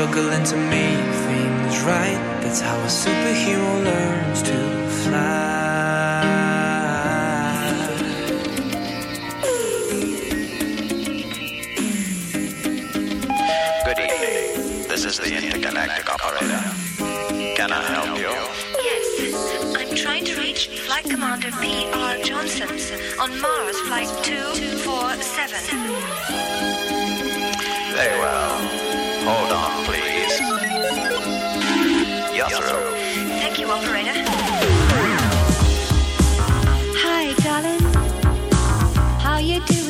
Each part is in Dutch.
struggling to make things right. That's how a superhero learns to fly. Good evening. This is the intergalactic operator. Can I help you? Yes, I'm trying to reach Flight Commander P.R. Johnson on Mars Flight 247. Very well. Hold on, please. Yasro. Thank you, operator. Hi, darling. How you doing?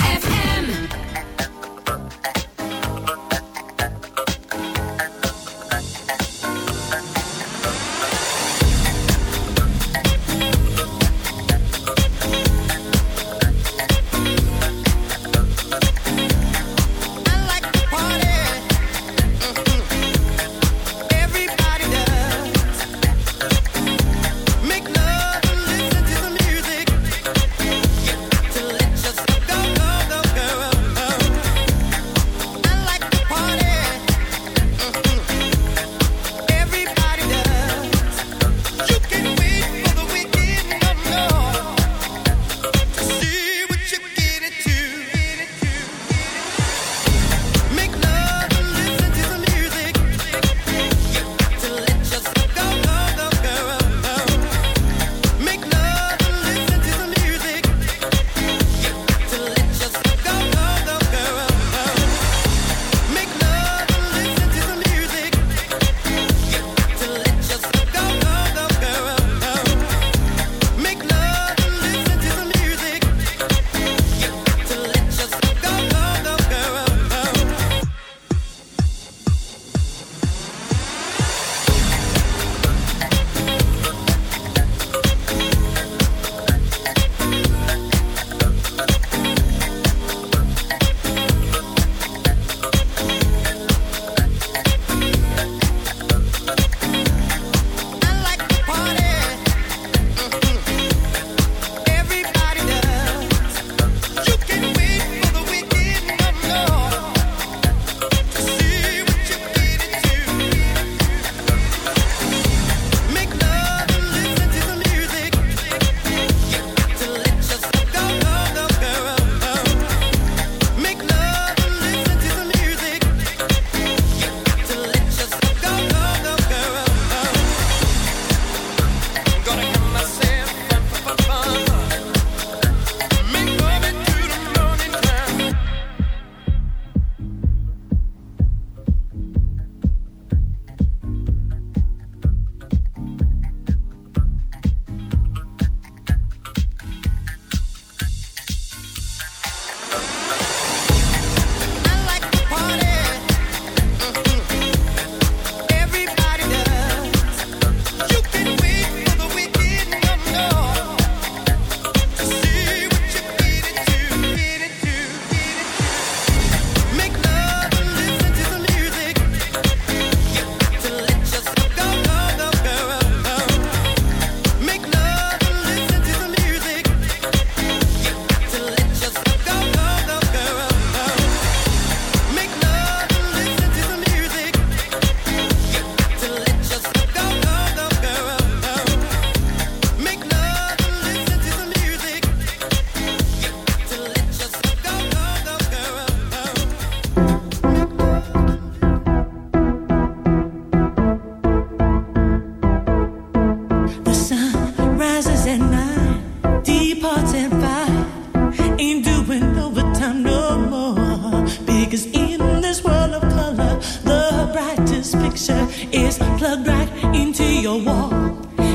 wall.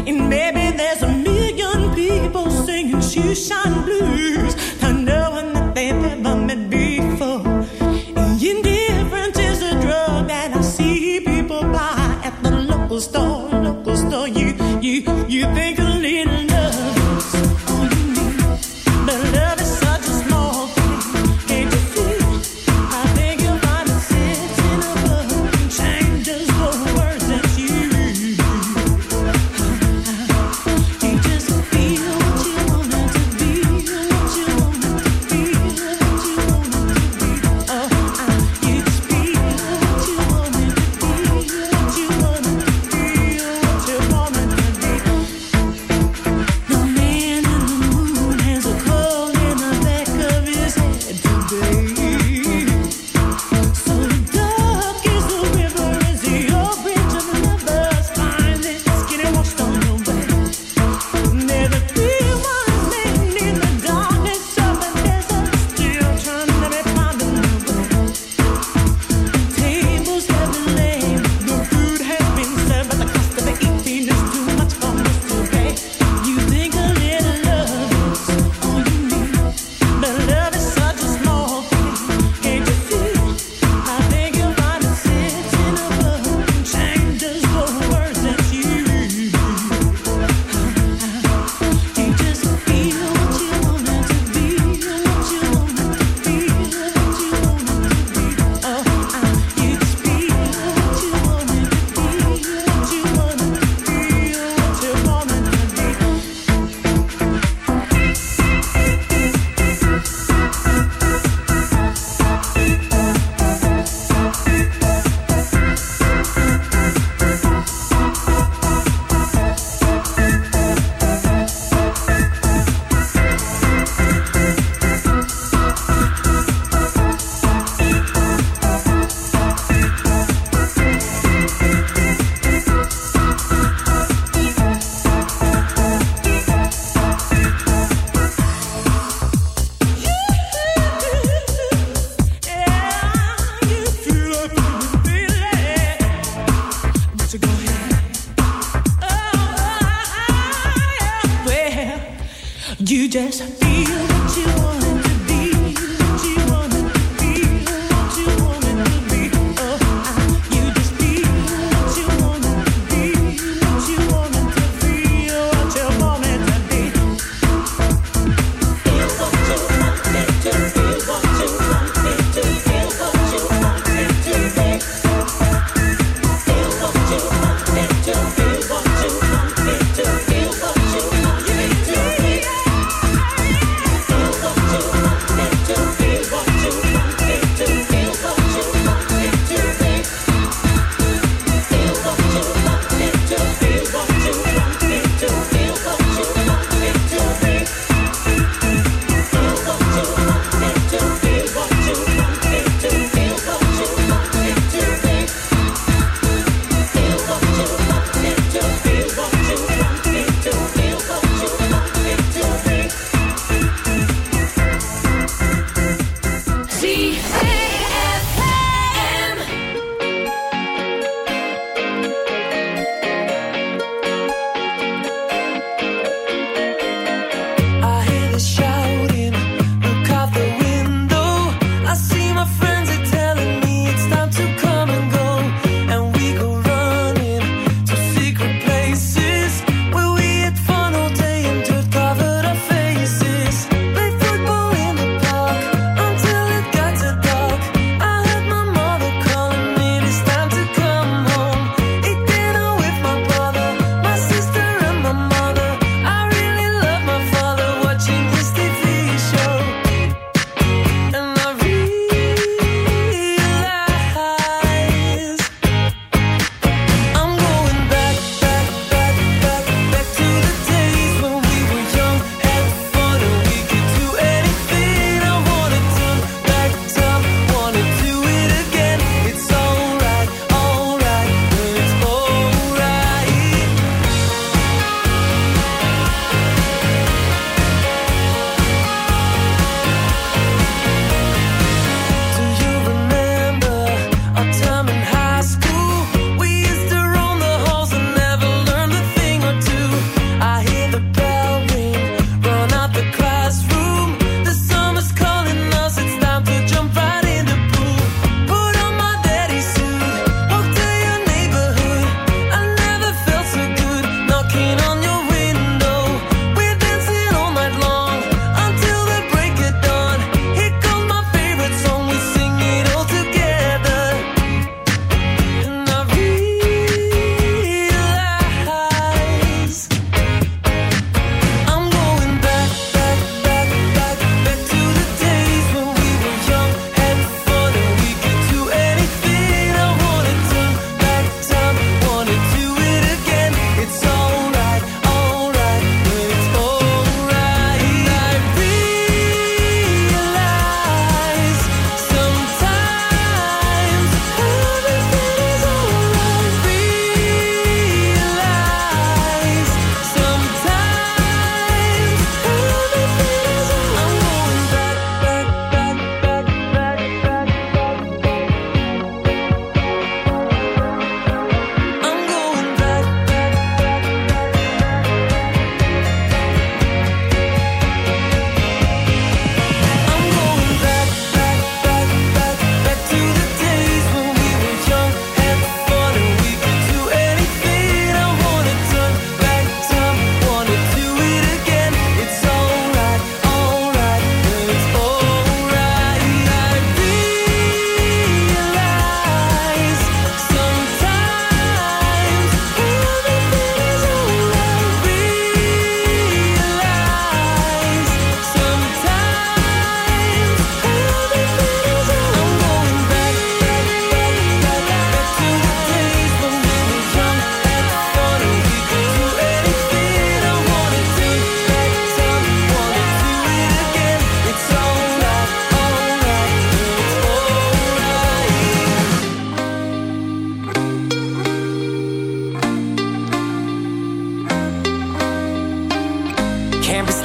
And maybe there's a million people singing shoeshine blues.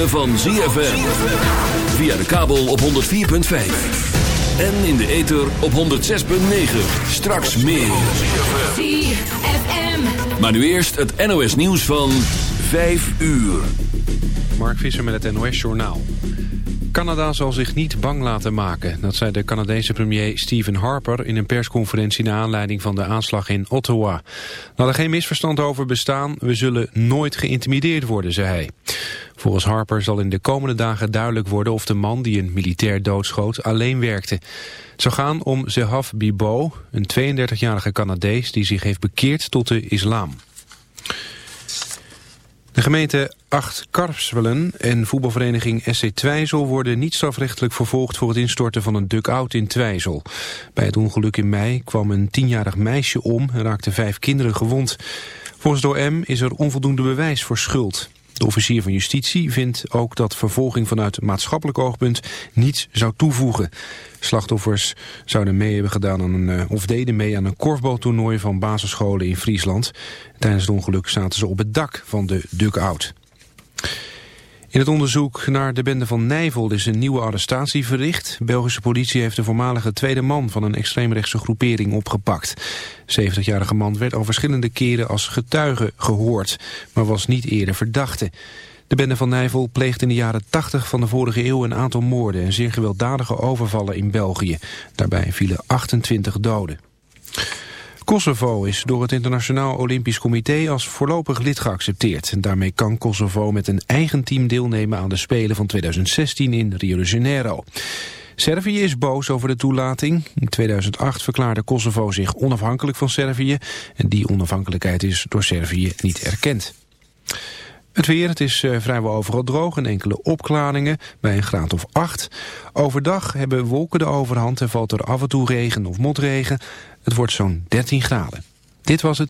ritme van ZFM. Via de kabel op 104.5. En in de ether op 106.9. Straks meer. ZFM. Maar nu eerst het NOS nieuws van 5 uur. Mark Visser met het NOS Journaal. Canada zal zich niet bang laten maken. Dat zei de Canadese premier Stephen Harper in een persconferentie... naar aanleiding van de aanslag in Ottawa. Laat er geen misverstand over bestaan. We zullen nooit geïntimideerd worden, zei hij. Volgens Harper zal in de komende dagen duidelijk worden... of de man die een militair doodschoot alleen werkte. Het zou gaan om Zehav Bibo, een 32-jarige Canadees... die zich heeft bekeerd tot de islam. De gemeente Acht Karpswellen en voetbalvereniging SC Twijzel worden niet strafrechtelijk vervolgd voor het instorten van een dugout in Twijzel. Bij het ongeluk in mei kwam een tienjarig meisje om en raakten vijf kinderen gewond. Volgens de OM is er onvoldoende bewijs voor schuld. De officier van justitie vindt ook dat vervolging vanuit maatschappelijk oogpunt niets zou toevoegen. Slachtoffers zouden mee hebben gedaan aan een, eh, of deden mee aan een korfbaltoernooi van basisscholen in Friesland. Tijdens het ongeluk zaten ze op het dak van de dugout. In het onderzoek naar de bende van Nijvel is een nieuwe arrestatie verricht. Belgische politie heeft de voormalige tweede man van een extreemrechtse groepering opgepakt. De 70-jarige man werd al verschillende keren als getuige gehoord, maar was niet eerder verdachte. De bende van Nijvel pleegde in de jaren 80 van de vorige eeuw een aantal moorden en zeer gewelddadige overvallen in België. Daarbij vielen 28 doden. Kosovo is door het Internationaal Olympisch Comité als voorlopig lid geaccepteerd. En daarmee kan Kosovo met een eigen team deelnemen aan de Spelen van 2016 in Rio de Janeiro. Servië is boos over de toelating. In 2008 verklaarde Kosovo zich onafhankelijk van Servië. En die onafhankelijkheid is door Servië niet erkend. Het weer, het is eh, vrijwel overal droog en enkele opklaringen bij een graad of 8. Overdag hebben wolken de overhand en valt er af en toe regen of motregen. Het wordt zo'n 13 graden. Dit was het.